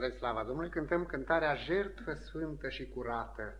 Spre slava Domnului cântăm cântarea Jertfă Sfântă și Curată.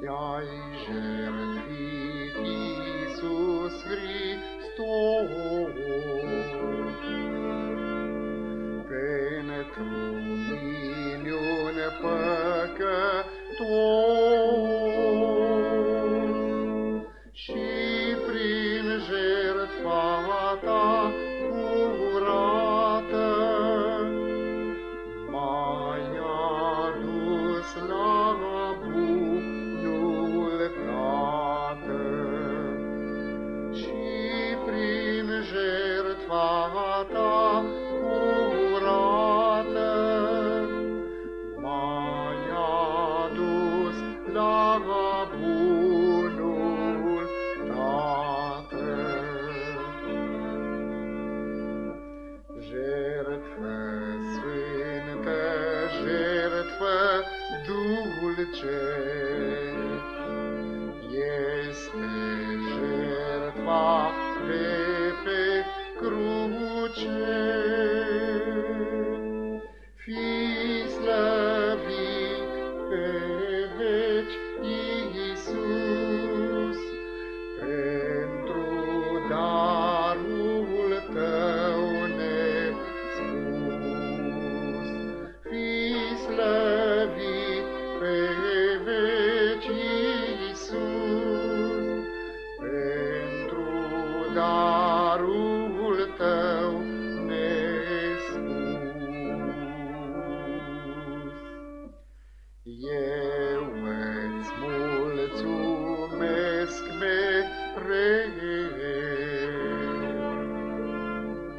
Te-ai jertfit, Iisus Hristos, pentru miliune păcători jertfa ta curată m-ai adus la bunul Tată. Jertfă sfântă, jertfă dulce,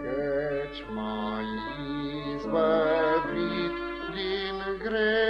Căci m-ai izbăvit din greu,